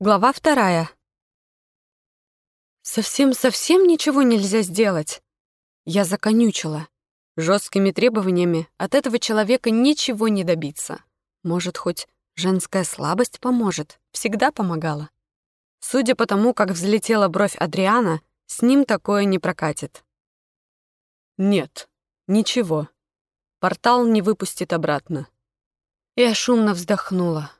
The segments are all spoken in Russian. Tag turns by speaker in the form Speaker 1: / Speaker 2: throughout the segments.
Speaker 1: Глава вторая. Совсем-совсем ничего нельзя сделать. Я законючила. Жесткими требованиями от этого человека ничего не добиться. Может, хоть женская слабость поможет. Всегда помогала. Судя по тому, как взлетела бровь Адриана, с ним такое не прокатит. Нет, ничего. Портал не выпустит обратно. Я шумно вздохнула.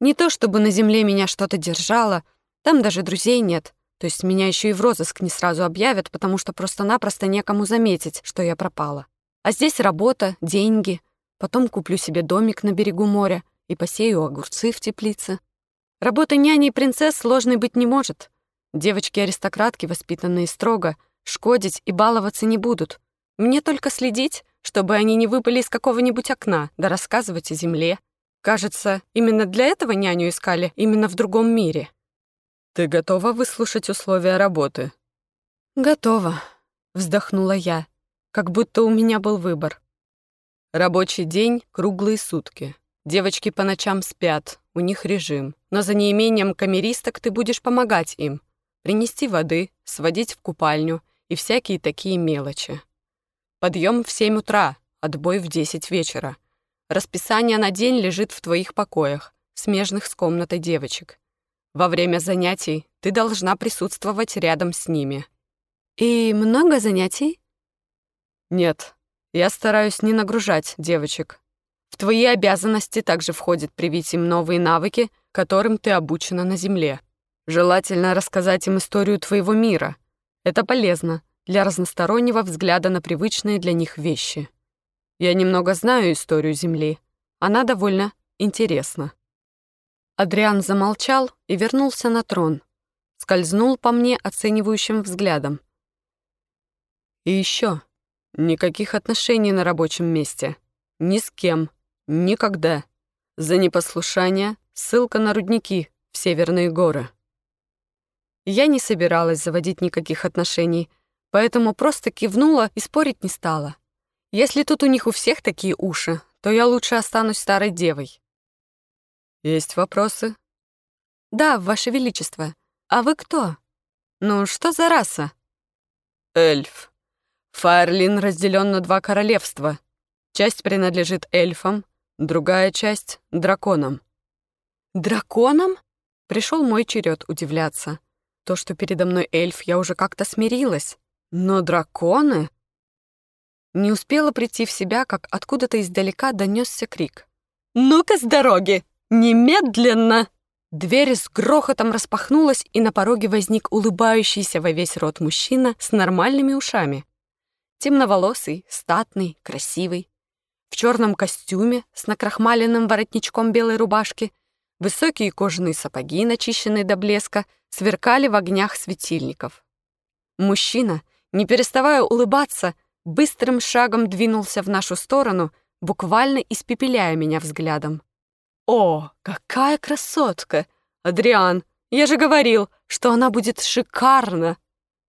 Speaker 1: Не то чтобы на земле меня что-то держало, там даже друзей нет, то есть меня еще и в розыск не сразу объявят, потому что просто-напросто некому заметить, что я пропала. А здесь работа, деньги, потом куплю себе домик на берегу моря и посею огурцы в теплице. Работа няней принцесс сложной быть не может. Девочки-аристократки, воспитанные строго, шкодить и баловаться не будут. Мне только следить, чтобы они не выпали из какого-нибудь окна, да рассказывать о земле, Кажется, именно для этого няню искали, именно в другом мире. Ты готова выслушать условия работы? Готова, вздохнула я, как будто у меня был выбор. Рабочий день — круглые сутки. Девочки по ночам спят, у них режим. Но за неимением камеристок ты будешь помогать им. Принести воды, сводить в купальню и всякие такие мелочи. Подъем в семь утра, отбой в десять вечера — Расписание на день лежит в твоих покоях, смежных с комнатой девочек. Во время занятий ты должна присутствовать рядом с ними. И много занятий? Нет, я стараюсь не нагружать девочек. В твои обязанности также входит привить им новые навыки, которым ты обучена на Земле. Желательно рассказать им историю твоего мира. Это полезно для разностороннего взгляда на привычные для них вещи. Я немного знаю историю Земли. Она довольно интересна». Адриан замолчал и вернулся на трон. Скользнул по мне оценивающим взглядом. «И еще никаких отношений на рабочем месте. Ни с кем. Никогда. За непослушание ссылка на рудники в Северные горы». Я не собиралась заводить никаких отношений, поэтому просто кивнула и спорить не стала. Если тут у них у всех такие уши, то я лучше останусь старой девой. Есть вопросы? Да, Ваше Величество. А вы кто? Ну, что за раса? Эльф. Фаерлин разделен на два королевства. Часть принадлежит эльфам, другая часть — драконам. Драконам? Пришел мой черед удивляться. То, что передо мной эльф, я уже как-то смирилась. Но драконы? Не успела прийти в себя, как откуда-то издалека донесся крик. «Ну-ка с дороги! Немедленно!» Дверь с грохотом распахнулась, и на пороге возник улыбающийся во весь рот мужчина с нормальными ушами. Темноволосый, статный, красивый. В черном костюме с накрахмаленным воротничком белой рубашки, высокие кожаные сапоги, начищенные до блеска, сверкали в огнях светильников. Мужчина, не переставая улыбаться, быстрым шагом двинулся в нашу сторону, буквально испепеляя меня взглядом. «О, какая красотка! Адриан, я же говорил, что она будет шикарна!»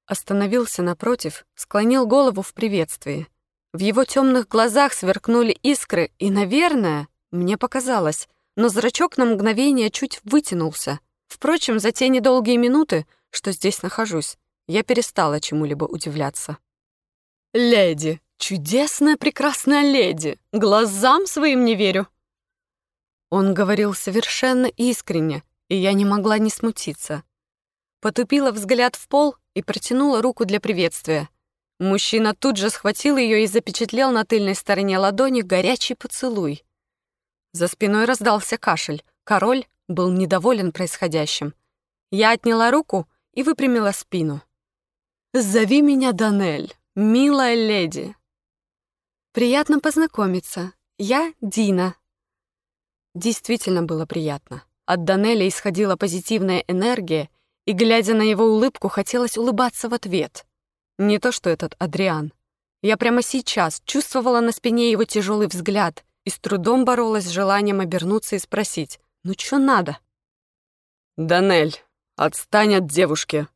Speaker 1: Остановился напротив, склонил голову в приветствии. В его темных глазах сверкнули искры, и, наверное, мне показалось, но зрачок на мгновение чуть вытянулся. Впрочем, за те недолгие минуты, что здесь нахожусь, я перестала чему-либо удивляться. «Леди! Чудесная, прекрасная леди! Глазам своим не верю!» Он говорил совершенно искренне, и я не могла не смутиться. Потупила взгляд в пол и протянула руку для приветствия. Мужчина тут же схватил ее и запечатлел на тыльной стороне ладони горячий поцелуй. За спиной раздался кашель. Король был недоволен происходящим. Я отняла руку и выпрямила спину. «Зови меня Данель», «Милая леди!» «Приятно познакомиться. Я Дина». Действительно было приятно. От Данеля исходила позитивная энергия, и, глядя на его улыбку, хотелось улыбаться в ответ. Не то что этот Адриан. Я прямо сейчас чувствовала на спине его тяжелый взгляд и с трудом боролась с желанием обернуться и спросить, «Ну что надо?» «Данель, отстань от девушки!»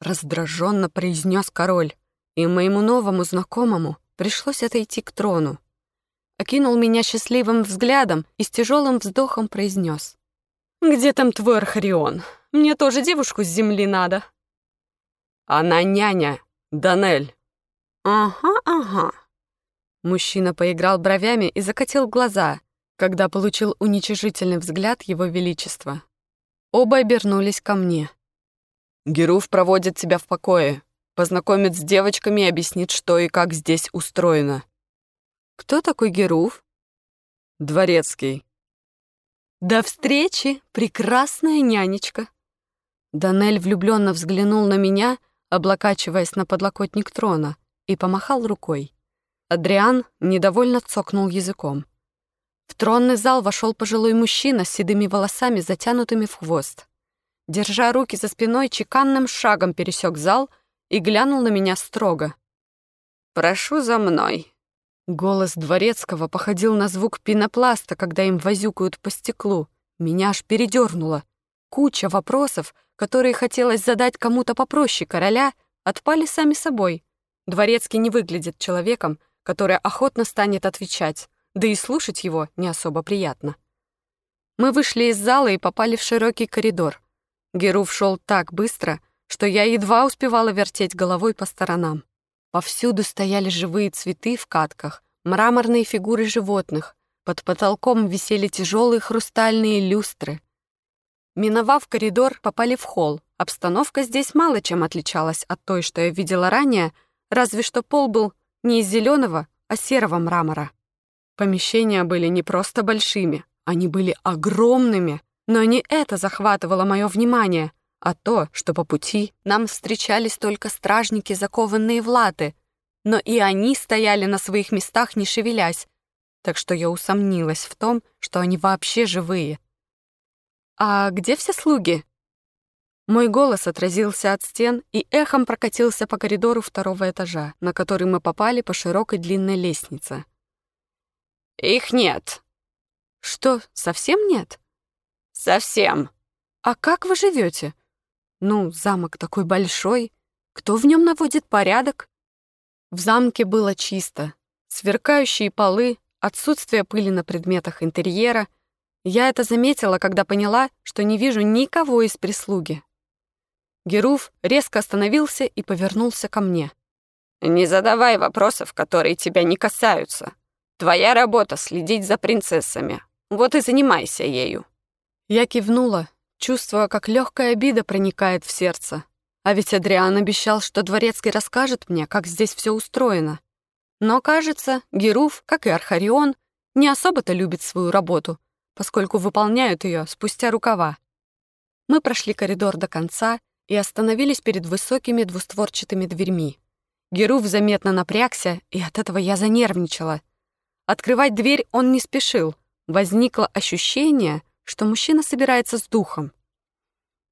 Speaker 1: раздраженно произнес король и моему новому знакомому пришлось отойти к трону. Окинул меня счастливым взглядом и с тяжелым вздохом произнес: Где там твой Архарион? Мне тоже девушку с земли надо».
Speaker 2: «Она няня, Данель».
Speaker 1: «Ага, ага». Мужчина поиграл бровями и закатил глаза, когда получил уничижительный взгляд его величества. Оба обернулись ко мне.
Speaker 2: «Геруф проводит тебя в покое, познакомит с девочками и объяснит, что и как здесь устроено».
Speaker 1: «Кто такой Геруф?»
Speaker 2: «Дворецкий».
Speaker 1: «До встречи, прекрасная нянечка!» Данель влюбленно взглянул на меня, облокачиваясь на подлокотник трона, и помахал рукой. Адриан недовольно цокнул языком. В тронный зал вошел пожилой мужчина с седыми волосами, затянутыми в хвост. Держа руки за спиной, чеканным шагом пересек зал и глянул на меня строго.
Speaker 2: «Прошу за мной».
Speaker 1: Голос дворецкого походил на звук пенопласта, когда им возюкают по стеклу. Меня аж передернуло. Куча вопросов, которые хотелось задать кому-то попроще короля, отпали сами собой. Дворецкий не выглядит человеком, который охотно станет отвечать да и слушать его не особо приятно. Мы вышли из зала и попали в широкий коридор. Геруф шел так быстро, что я едва успевала вертеть головой по сторонам. Повсюду стояли живые цветы в катках, мраморные фигуры животных, под потолком висели тяжелые хрустальные люстры. Миновав коридор, попали в холл. Обстановка здесь мало чем отличалась от той, что я видела ранее, разве что пол был не из зеленого, а серого мрамора. Помещения были не просто большими, они были огромными, но не это захватывало мое внимание, а то, что по пути нам встречались только стражники, закованные в латы, но и они стояли на своих местах, не шевелясь, так что я усомнилась в том, что они вообще живые. «А где все слуги?» Мой голос отразился от стен и эхом прокатился по коридору второго этажа, на который мы попали по широкой длинной лестнице.
Speaker 2: Их нет.
Speaker 1: Что, совсем нет?
Speaker 2: Совсем.
Speaker 1: А как вы живете? Ну, замок такой большой. Кто в нем наводит порядок? В замке было чисто. Сверкающие полы, отсутствие пыли на предметах интерьера. Я это заметила, когда поняла, что не вижу никого из прислуги. Геруф резко остановился и повернулся ко мне.
Speaker 2: «Не задавай вопросов, которые тебя не касаются», Твоя работа — следить за принцессами. Вот и занимайся ею».
Speaker 1: Я кивнула, чувствуя, как легкая обида проникает в сердце. А ведь Адриан обещал, что Дворецкий расскажет мне, как здесь все устроено. Но, кажется, Геруф, как и Архарион, не особо-то любит свою работу, поскольку выполняют ее спустя рукава. Мы прошли коридор до конца и остановились перед высокими двустворчатыми дверьми. Геруф заметно напрягся, и от этого я занервничала — Открывать дверь он не спешил. Возникло ощущение, что мужчина собирается с духом.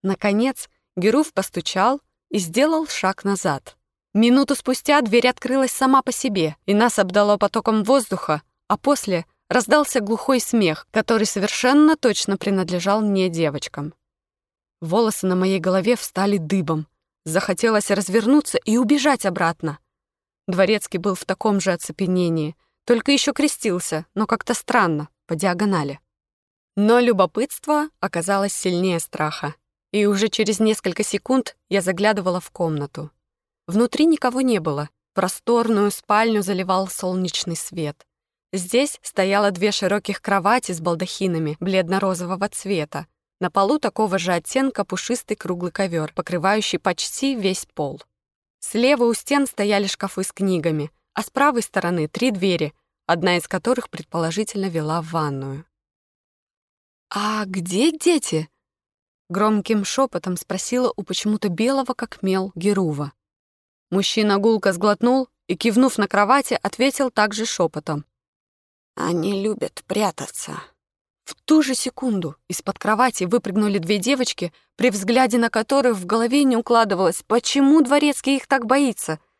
Speaker 1: Наконец, Геруф постучал и сделал шаг назад. Минуту спустя дверь открылась сама по себе, и нас обдало потоком воздуха, а после раздался глухой смех, который совершенно точно принадлежал мне девочкам. Волосы на моей голове встали дыбом. Захотелось развернуться и убежать обратно. Дворецкий был в таком же оцепенении — только еще крестился, но как-то странно, по диагонали. Но любопытство оказалось сильнее страха. И уже через несколько секунд я заглядывала в комнату. Внутри никого не было. Просторную спальню заливал солнечный свет. Здесь стояло две широких кровати с балдахинами бледно-розового цвета. На полу такого же оттенка пушистый круглый ковер, покрывающий почти весь пол. Слева у стен стояли шкафы с книгами — а с правой стороны три двери, одна из которых предположительно вела в ванную. «А где дети?» Громким шепотом спросила у почему-то белого, как мел, Герува. Мужчина гулко сглотнул и, кивнув на кровати, ответил также шепотом.
Speaker 2: «Они любят прятаться».
Speaker 1: В ту же секунду из-под кровати выпрыгнули две девочки, при взгляде на которых в голове не укладывалось, почему дворецкий их так боится —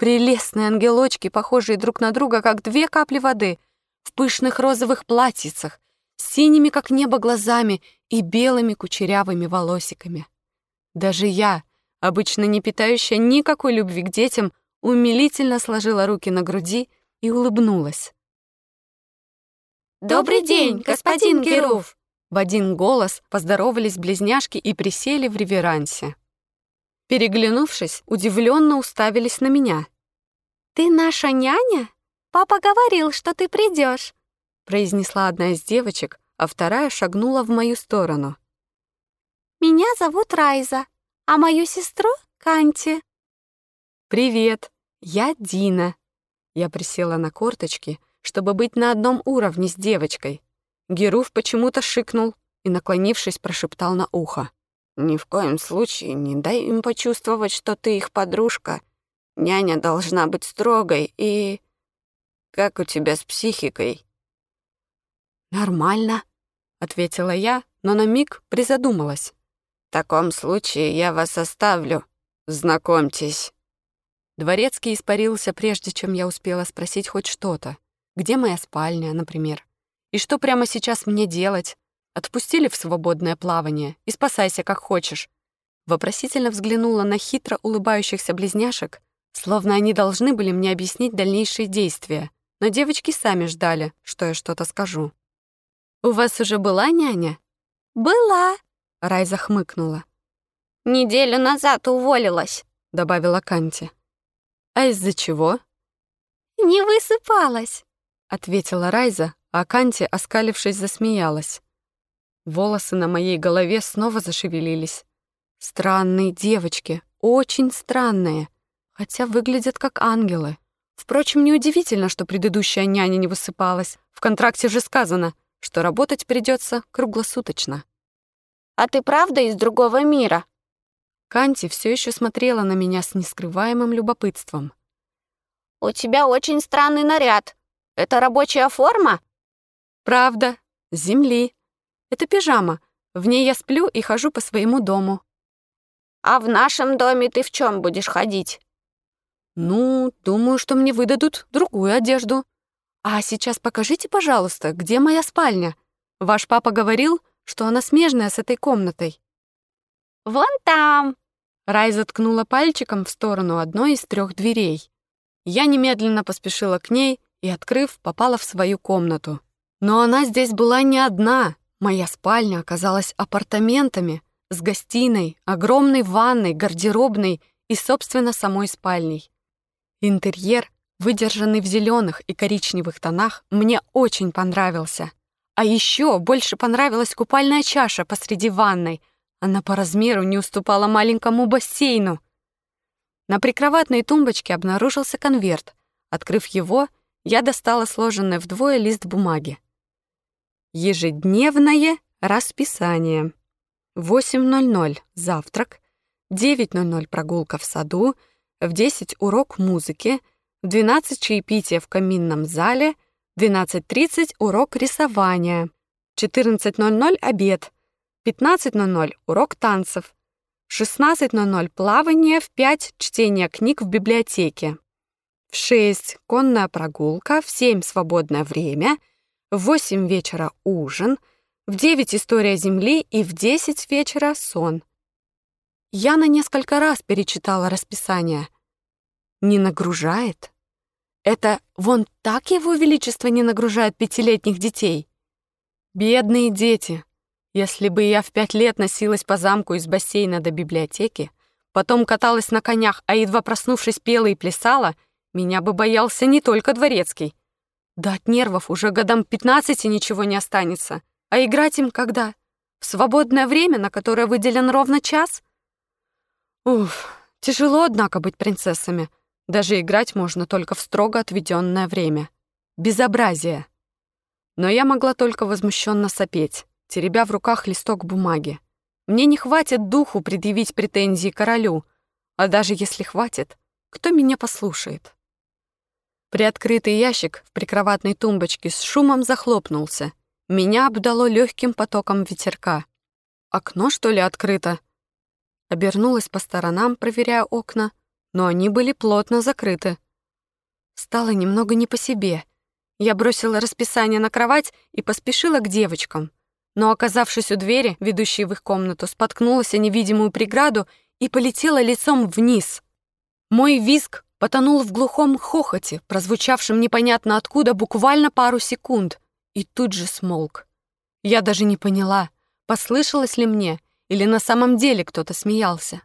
Speaker 1: Прелестные ангелочки, похожие друг на друга, как две капли воды, в пышных розовых платьицах, синими, как небо, глазами и белыми кучерявыми волосиками. Даже я, обычно не питающая никакой любви к детям, умилительно сложила руки на груди и улыбнулась.
Speaker 3: «Добрый день, господин Геруф!»
Speaker 1: В один голос поздоровались близняшки и присели в реверансе. Переглянувшись, удивленно уставились на меня.
Speaker 3: «Ты наша няня? Папа говорил, что ты придешь,
Speaker 1: произнесла одна из девочек, а вторая шагнула в мою сторону.
Speaker 3: «Меня зовут Райза, а мою сестру — Канти».
Speaker 1: «Привет, я Дина». Я присела на корточки, чтобы быть на одном уровне с девочкой. Геруф почему-то шикнул и, наклонившись, прошептал на ухо.
Speaker 2: «Ни в коем случае не дай им почувствовать, что ты их подружка. Няня должна быть строгой и... Как у тебя с психикой?»
Speaker 1: «Нормально», — ответила я, но на миг призадумалась.
Speaker 2: «В таком случае я вас оставлю. Знакомьтесь».
Speaker 1: Дворецкий испарился, прежде чем я успела спросить хоть что-то. Где моя спальня, например? И что прямо сейчас мне делать? Отпустили в свободное плавание и спасайся как хочешь. Вопросительно взглянула на хитро улыбающихся близняшек, словно они должны были мне объяснить дальнейшие действия, но девочки сами ждали, что я что-то скажу. «У вас уже была няня?»
Speaker 3: «Была», —
Speaker 1: Райза хмыкнула.
Speaker 3: «Неделю назад уволилась», —
Speaker 1: добавила Канти. «А из-за чего?»
Speaker 3: «Не высыпалась», —
Speaker 1: ответила Райза, а Канти, оскалившись, засмеялась. Волосы на моей голове снова зашевелились. Странные девочки, очень странные, хотя выглядят как ангелы. Впрочем, неудивительно, что предыдущая няня не высыпалась. В контракте же сказано, что работать придется круглосуточно.
Speaker 3: «А ты правда из другого мира?»
Speaker 1: Канти все еще смотрела на меня с нескрываемым любопытством.
Speaker 3: «У тебя очень странный наряд. Это рабочая форма?»
Speaker 1: «Правда. С земли. Это пижама. В ней я сплю и хожу по своему дому».
Speaker 3: «А в нашем доме ты в чем будешь ходить?»
Speaker 1: «Ну, думаю, что мне выдадут другую одежду. А сейчас покажите, пожалуйста, где моя спальня. Ваш папа говорил, что она смежная с этой комнатой».
Speaker 3: «Вон там!»
Speaker 1: Рай заткнула пальчиком в сторону одной из трех дверей. Я немедленно поспешила к ней и, открыв, попала в свою комнату. Но она здесь была не одна. Моя спальня оказалась апартаментами с гостиной, огромной ванной, гардеробной и, собственно, самой спальней. Интерьер, выдержанный в зеленых и коричневых тонах, мне очень понравился. А еще больше понравилась купальная чаша посреди ванной. Она по размеру не уступала маленькому бассейну. На прикроватной тумбочке обнаружился конверт. Открыв его, я достала сложенный вдвое лист бумаги. Ежедневное расписание. 8.00 завтрак, 9.00 прогулка в саду, в 10 урок музыки, в 12 чаепитие в каминном зале, в 12.30 урок рисования, в 14.00 обед, в 15.00 урок танцев, в 16.00 плавание, в 5 чтение книг в библиотеке, в 6 конная прогулка, в 7 свободное время, в 8 вечера ужин, в 9 история Земли и в 10 вечера сон. Я на несколько раз перечитала расписание. Не нагружает? Это вон так его величество не нагружает пятилетних детей? Бедные дети. Если бы я в пять лет носилась по замку из бассейна до библиотеки, потом каталась на конях, а едва проснувшись пела и плясала, меня бы боялся не только дворецкий. Да от нервов уже годам пятнадцати ничего не останется. А играть им когда? В свободное время, на которое выделен ровно час? Уф, тяжело, однако, быть принцессами. Даже играть можно только в строго отведенное время. Безобразие. Но я могла только возмущенно сопеть, теребя в руках листок бумаги. Мне не хватит духу предъявить претензии королю, а даже если хватит, кто меня послушает? Приоткрытый ящик в прикроватной тумбочке с шумом захлопнулся. Меня обдало легким потоком ветерка. Окно, что ли, открыто? Обернулась по сторонам, проверяя окна, но они были плотно закрыты. Стало немного не по себе. Я бросила расписание на кровать и поспешила к девочкам. Но, оказавшись у двери, ведущей в их комнату, споткнулась о невидимую преграду и полетела лицом вниз. Мой визг потонул в глухом хохоте, прозвучавшем непонятно откуда буквально пару секунд, и тут же смолк. Я даже не поняла, послышалось ли мне, или на самом деле кто-то смеялся.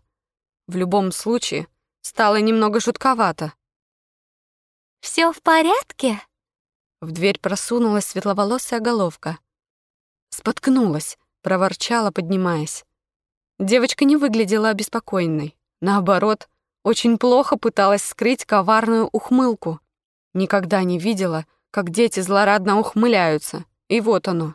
Speaker 1: В любом случае, стало немного жутковато.
Speaker 3: Все в порядке?»
Speaker 1: В дверь просунулась светловолосая головка. Споткнулась, проворчала, поднимаясь. Девочка не выглядела обеспокоенной. Наоборот, очень плохо пыталась скрыть коварную ухмылку. Никогда не видела, как дети злорадно ухмыляются. И вот оно.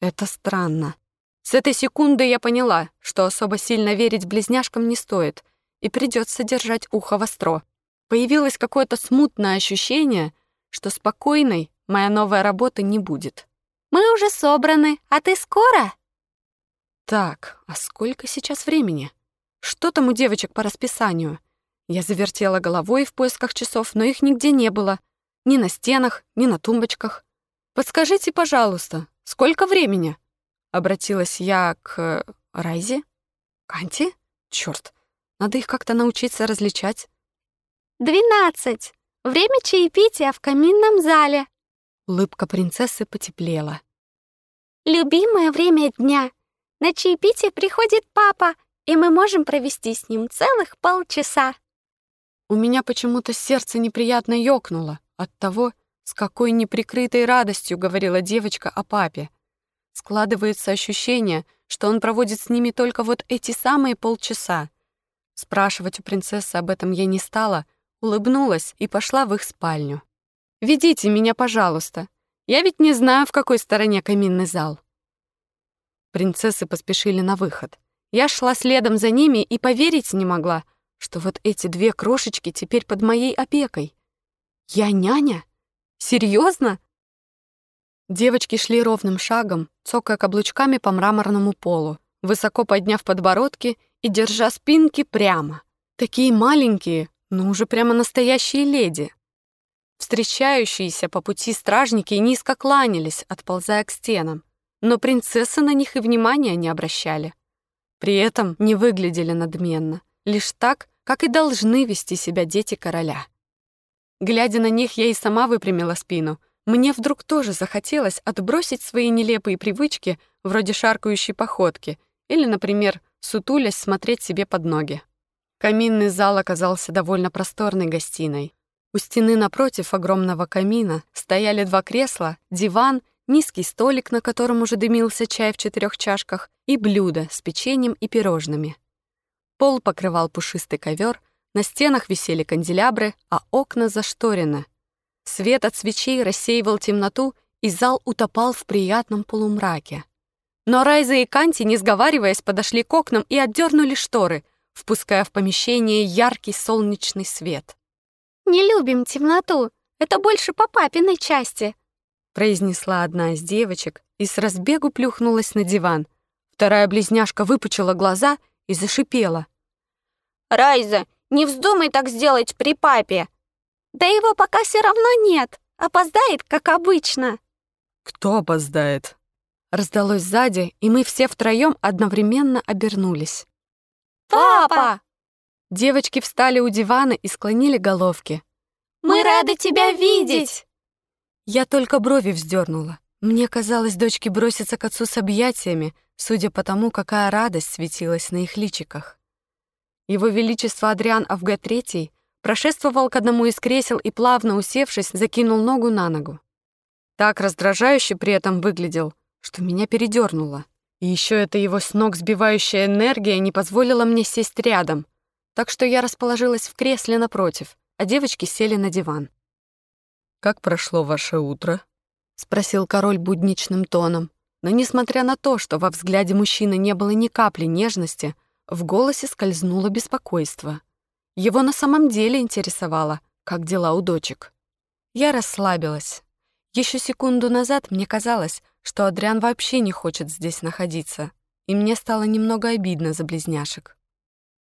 Speaker 1: Это странно. С этой секунды я поняла, что особо сильно верить близняшкам не стоит, и придется держать ухо востро. Появилось какое-то смутное ощущение, что спокойной моя новая работа не будет.
Speaker 3: «Мы уже собраны, а ты скоро?»
Speaker 1: Так, а сколько сейчас времени? Что там у девочек по расписанию? Я завертела головой в поисках часов, но их нигде не было. Ни на стенах, ни на тумбочках. «Подскажите, пожалуйста, сколько времени?» Обратилась я к Райзе. Канти? Чёрт, надо их как-то научиться различать.
Speaker 3: «Двенадцать. Время чаепития в каминном зале».
Speaker 1: Улыбка принцессы потеплела.
Speaker 3: «Любимое время дня. На чаепитие приходит папа, и мы можем провести с ним целых полчаса».
Speaker 1: У меня почему-то сердце неприятно ёкнуло от того, с какой неприкрытой радостью говорила девочка о папе. Складывается ощущение, что он проводит с ними только вот эти самые полчаса. Спрашивать у принцессы об этом я не стала, улыбнулась и пошла в их спальню. «Ведите меня, пожалуйста. Я ведь не знаю, в какой стороне каминный зал». Принцессы поспешили на выход. Я шла следом за ними и поверить не могла, что вот эти две крошечки теперь под моей опекой. Я няня? Серьезно? Девочки шли ровным шагом, цокая каблучками по мраморному полу, высоко подняв подбородки и держа спинки прямо. Такие маленькие, но уже прямо настоящие леди. Встречающиеся по пути стражники низко кланялись, отползая к стенам, но принцессы на них и внимания не обращали. При этом не выглядели надменно, лишь так, как и должны вести себя дети короля. Глядя на них, я и сама выпрямила спину. Мне вдруг тоже захотелось отбросить свои нелепые привычки, вроде шаркающей походки, или, например, сутулясь смотреть себе под ноги. Каминный зал оказался довольно просторной гостиной. У стены напротив огромного камина стояли два кресла, диван, низкий столик, на котором уже дымился чай в четырех чашках, и блюдо с печеньем и пирожными. Пол покрывал пушистый ковер, на стенах висели канделябры, а окна зашторены. Свет от свечей рассеивал темноту, и зал утопал в приятном полумраке. Но Райза и Канти, не сговариваясь, подошли к окнам и отдернули шторы, впуская в помещение яркий солнечный свет.
Speaker 3: «Не любим темноту. Это больше по папиной части»,
Speaker 1: произнесла одна из девочек и с разбегу плюхнулась на диван. Вторая близняшка выпучила глаза и зашипела.
Speaker 2: «Райза, не вздумай так сделать при папе!»
Speaker 3: «Да его пока все равно нет. Опоздает, как обычно».
Speaker 1: «Кто опоздает?» Раздалось сзади, и мы все втроем одновременно обернулись.
Speaker 3: «Папа!»
Speaker 1: Девочки встали у дивана и склонили головки.
Speaker 3: «Мы рады тебя видеть!»
Speaker 1: Я только брови вздернула. Мне казалось, дочки бросятся к отцу с объятиями, судя по тому, какая радость светилась на их личиках. Его Величество Адриан Авг III прошествовал к одному из кресел и, плавно усевшись, закинул ногу на ногу. Так раздражающе при этом выглядел, что меня передернуло. И еще эта его с ног сбивающая энергия не позволила мне сесть рядом, так что я расположилась в кресле напротив, а девочки сели на диван.
Speaker 4: «Как прошло ваше утро?»
Speaker 1: — спросил король будничным тоном. Но несмотря на то, что во взгляде мужчины не было ни капли нежности, в голосе скользнуло беспокойство. Его на самом деле интересовало, как дела у дочек. Я расслабилась. Еще секунду назад мне казалось, что Адриан вообще не хочет здесь находиться, и мне стало немного обидно за близняшек.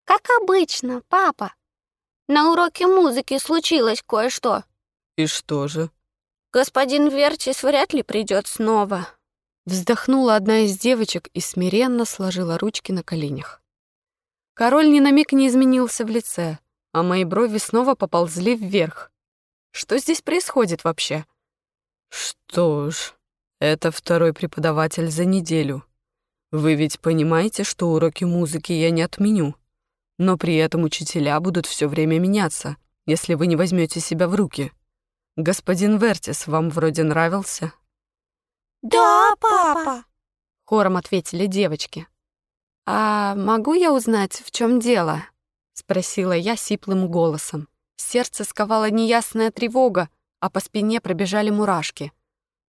Speaker 3: «Как обычно, папа. На уроке музыки случилось кое-что».
Speaker 4: «И что же?»
Speaker 2: «Господин Вертис вряд ли придет снова».
Speaker 1: Вздохнула одна из девочек и смиренно сложила ручки на коленях. Король ни на миг не изменился в лице, а мои брови снова поползли вверх. Что здесь происходит вообще?
Speaker 4: Что ж, Это второй преподаватель за неделю. Вы ведь понимаете, что уроки музыки я не отменю, но при этом учителя будут все время меняться, если вы не возьмете себя в руки. Господин Вертис вам вроде нравился?»
Speaker 3: «Да, папа!»
Speaker 1: — хором ответили девочки. «А могу я узнать, в чем дело?» — спросила я сиплым голосом. Сердце сковала неясная тревога, а по спине пробежали мурашки.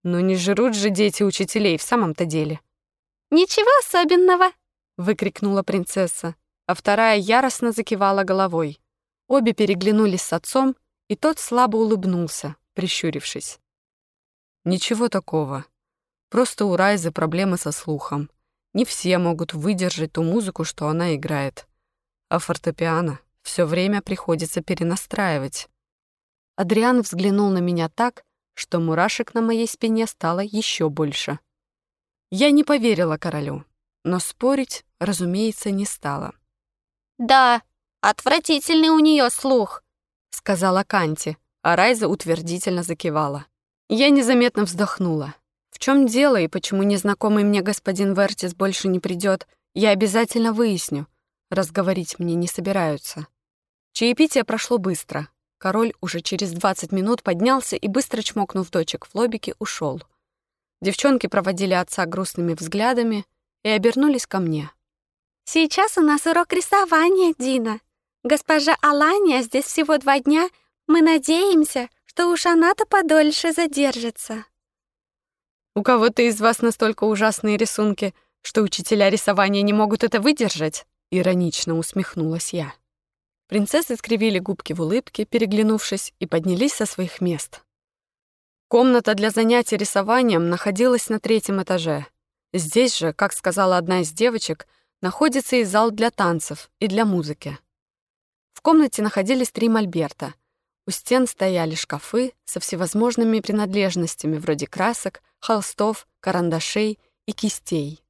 Speaker 1: Но не жрут же дети учителей в самом-то деле.
Speaker 3: «Ничего особенного!»
Speaker 1: — выкрикнула принцесса, а вторая яростно закивала головой. Обе переглянулись с отцом, и тот слабо улыбнулся, прищурившись. «Ничего такого. Просто у Райзы проблемы со слухом. Не все могут выдержать ту музыку, что она играет. А фортепиано все время приходится перенастраивать. Адриан взглянул на меня так, что мурашек на моей спине стало еще больше. Я не поверила королю, но спорить, разумеется, не стала.
Speaker 3: «Да, отвратительный у нее слух», —
Speaker 1: сказала Канти, а Райза утвердительно закивала. Я незаметно вздохнула. В чем дело и почему незнакомый мне господин Вертис больше не придет, я обязательно выясню. Разговорить мне не собираются. Чаепитие прошло быстро. Король уже через 20 минут поднялся и, быстро чмокнув дочек в лобике, ушел. Девчонки проводили отца грустными взглядами и обернулись ко мне.
Speaker 3: «Сейчас у нас урок рисования, Дина. Госпожа Алания здесь всего два дня. Мы надеемся, что уж она-то подольше задержится».
Speaker 1: У кого-то из вас настолько ужасные рисунки, что учителя рисования не могут это выдержать?» Иронично усмехнулась я. Принцессы скривили губки в улыбке, переглянувшись, и поднялись со своих мест. Комната для занятий рисованием находилась на третьем этаже. Здесь же, как сказала одна из девочек, находится и зал для танцев, и для музыки. В комнате находились три мольберта — у стен стояли шкафы со всевозможными принадлежностями вроде красок, холстов, карандашей и кистей.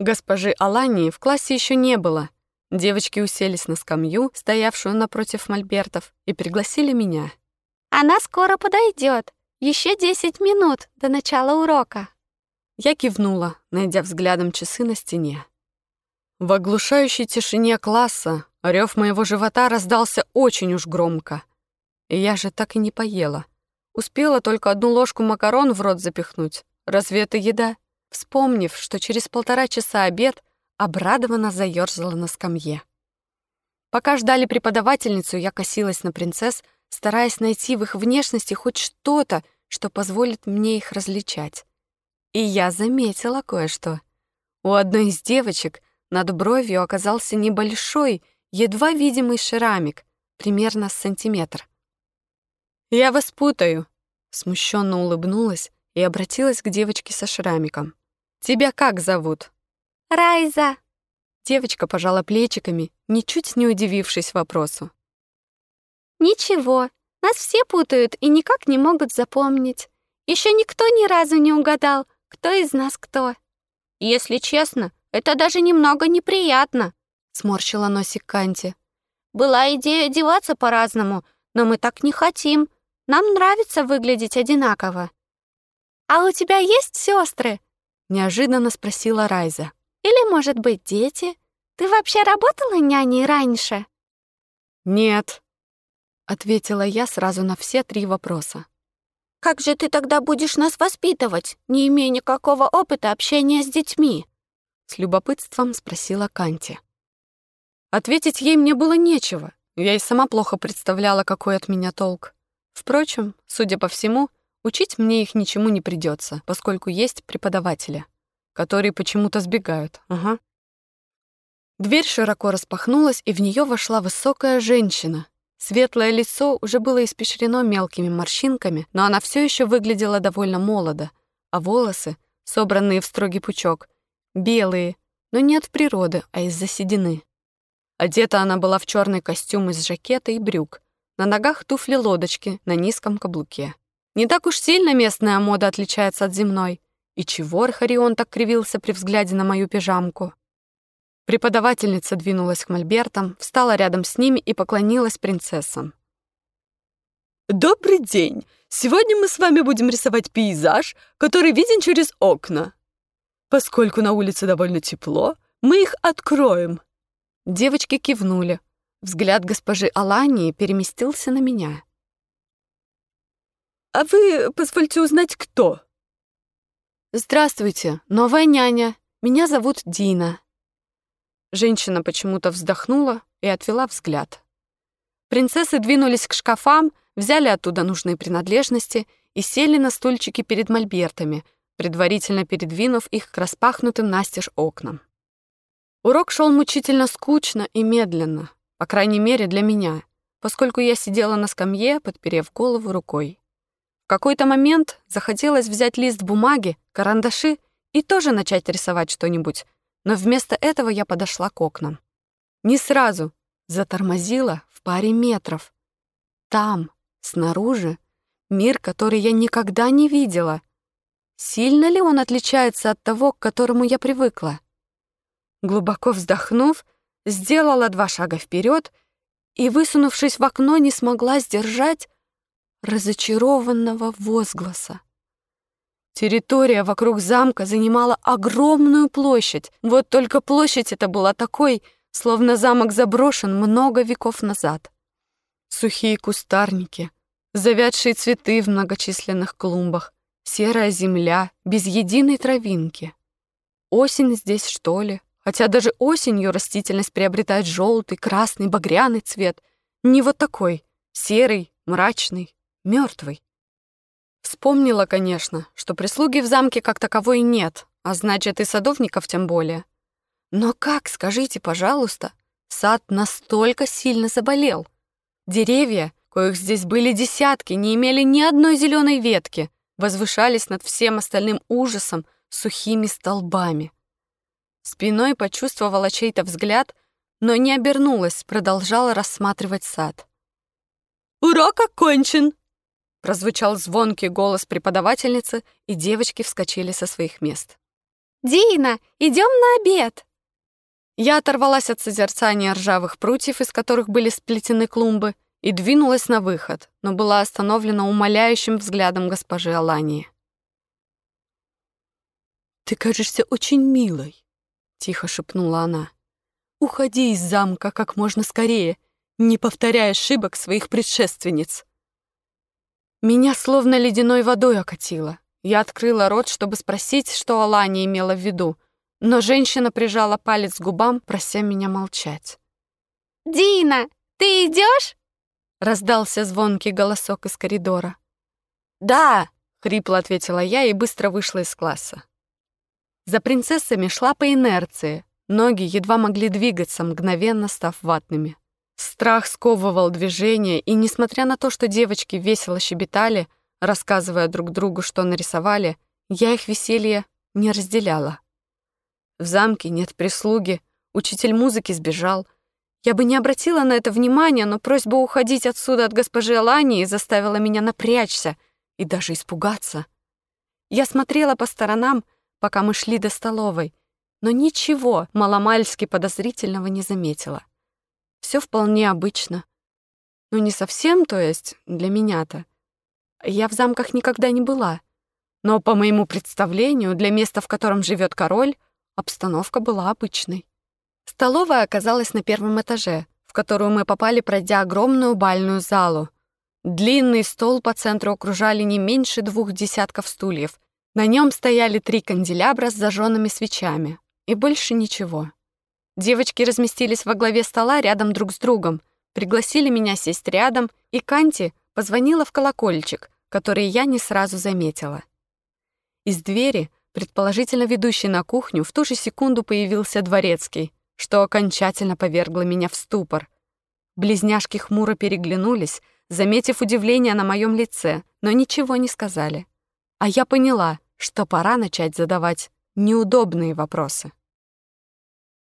Speaker 1: Госпожи Алании в классе еще не было. Девочки уселись на скамью, стоявшую напротив мольбертов, и пригласили меня.
Speaker 3: «Она скоро подойдет. Еще десять минут до начала урока».
Speaker 1: Я кивнула, найдя взглядом часы на стене. В оглушающей тишине класса рев моего живота раздался очень уж громко — и я же так и не поела. Успела только одну ложку макарон в рот запихнуть. Разве это еда? Вспомнив, что через полтора часа обед, обрадованно заёрзала на скамье. Пока ждали преподавательницу, я косилась на принцесс, стараясь найти в их внешности хоть что-то, что позволит мне их различать. И я заметила кое-что. У одной из девочек над бровью оказался небольшой, едва видимый шрамик, примерно с сантиметр. «Я вас путаю», — смущенно улыбнулась и обратилась к девочке со шрамиком. «Тебя как зовут?»
Speaker 3: «Райза».
Speaker 1: Девочка пожала плечиками, ничуть не удивившись вопросу.
Speaker 3: «Ничего, нас все путают и никак не могут запомнить. Еще никто ни разу не угадал, кто из нас кто. Если честно, это даже немного неприятно», — сморщила носик Канти. «Была идея одеваться по-разному, но мы так не хотим. Нам нравится выглядеть одинаково. А у тебя есть сестры?
Speaker 1: Неожиданно спросила Райза.
Speaker 3: Или, может быть, дети? Ты вообще работала няней раньше?
Speaker 1: Нет, ответила я сразу на все три вопроса.
Speaker 3: Как же ты тогда будешь нас воспитывать, не имея никакого опыта общения с детьми?
Speaker 1: С любопытством спросила Канти. Ответить ей мне было нечего. Я и сама плохо представляла, какой от меня толк. Впрочем, судя по всему, учить мне их ничему не придется, поскольку есть преподаватели, которые почему-то сбегают. Ага. Дверь широко распахнулась, и в нее вошла высокая женщина. Светлое лицо уже было испещрено мелкими морщинками, но она все еще выглядела довольно молодо, а волосы, собранные в строгий пучок, белые, но не от природы, а из-за седины. Одета она была в черный костюм из жакета и брюк, на ногах туфли-лодочки на низком каблуке. Не так уж сильно местная мода отличается от земной. И чего Архарион так кривился при взгляде на мою пижамку? Преподавательница двинулась к мольбертам, встала рядом с ними и поклонилась принцессам.
Speaker 4: Добрый день! Сегодня мы с вами будем рисовать пейзаж, который виден через окна. Поскольку на улице довольно тепло, мы их откроем».
Speaker 1: Девочки кивнули. Взгляд госпожи Алании переместился на меня.
Speaker 4: «А вы, позвольте узнать, кто?»
Speaker 1: «Здравствуйте, новая няня. Меня зовут Дина». Женщина почему-то вздохнула и отвела взгляд. Принцессы двинулись к шкафам, взяли оттуда нужные принадлежности и сели на стульчики перед мольбертами, предварительно передвинув их к распахнутым настежь окнам. Урок шел мучительно скучно и медленно, по крайней мере для меня, поскольку я сидела на скамье, подперев голову рукой. В какой-то момент захотелось взять лист бумаги, карандаши и тоже начать рисовать что-нибудь, но вместо этого я подошла к окнам. Не сразу, затормозила в паре метров. Там, снаружи, мир, который я никогда не видела. Сильно ли он отличается от того, к которому я привыкла? Глубоко вздохнув, сделала два шага вперед и, высунувшись в окно, не смогла сдержать разочарованного возгласа. Территория вокруг замка занимала огромную площадь. Вот только площадь эта была такой, словно замок заброшен много веков назад. Сухие кустарники, завядшие цветы в многочисленных клумбах, серая земля без единой травинки. Осень здесь, что ли? Хотя даже осенью растительность приобретает желтый, красный, багряный цвет. Не вот такой, серый, мрачный, мертвый. Вспомнила, конечно, что прислуги в замке как таковой нет, а значит и садовников тем более. Но как, скажите, пожалуйста, сад настолько сильно заболел? Деревья, коих здесь были десятки, не имели ни одной зеленой ветки, возвышались над всем остальным ужасом сухими столбами. Спиной почувствовала чей-то взгляд, но не обернулась, продолжала рассматривать сад. «Урок окончен!» Прозвучал звонкий голос преподавательницы, и девочки вскочили со своих мест.
Speaker 3: «Дина, идем на обед!»
Speaker 1: Я оторвалась от созерцания ржавых прутьев, из которых были сплетены клумбы, и двинулась на выход, но была остановлена умоляющим взглядом госпожи Алании.
Speaker 4: «Ты кажешься очень милой», — тихо шепнула она. «Уходи из замка как можно скорее, не повторяя ошибок своих предшественниц».
Speaker 1: Меня словно ледяной водой окатило. Я открыла рот, чтобы спросить, что Алания имела в виду, но женщина прижала палец к губам, прося меня молчать.
Speaker 3: «Дина, ты идешь?
Speaker 1: раздался звонкий голосок из коридора.
Speaker 2: «Да!»
Speaker 1: — хрипло ответила я и быстро вышла из класса. За принцессами шла по инерции, ноги едва могли двигаться, мгновенно став ватными. Страх сковывал движение, и несмотря на то, что девочки весело щебетали, рассказывая друг другу, что нарисовали, я их веселье не разделяла. В замке нет прислуги, учитель музыки сбежал. Я бы не обратила на это внимания, но просьба уходить отсюда от госпожи Алании заставила меня напрячься и даже испугаться. Я смотрела по сторонам, пока мы шли до столовой, но ничего маломальски подозрительного не заметила. Все вполне обычно. Ну, не совсем, то есть, для меня-то. Я в замках никогда не была. Но, по моему представлению, для места, в котором живет король, обстановка была обычной. Столовая оказалась на первом этаже, в которую мы попали, пройдя огромную бальную залу. Длинный стол по центру окружали не меньше двух десятков стульев. На нем стояли три канделябра с зажженными свечами. И больше ничего. Девочки разместились во главе стола рядом друг с другом, пригласили меня сесть рядом, и Канти позвонила в колокольчик, который я не сразу заметила. Из двери, предположительно ведущей на кухню, в ту же секунду появился дворецкий, что окончательно повергло меня в ступор. Близняшки хмуро переглянулись, заметив удивление на моем лице, но ничего не сказали. А я поняла, что пора начать задавать неудобные вопросы.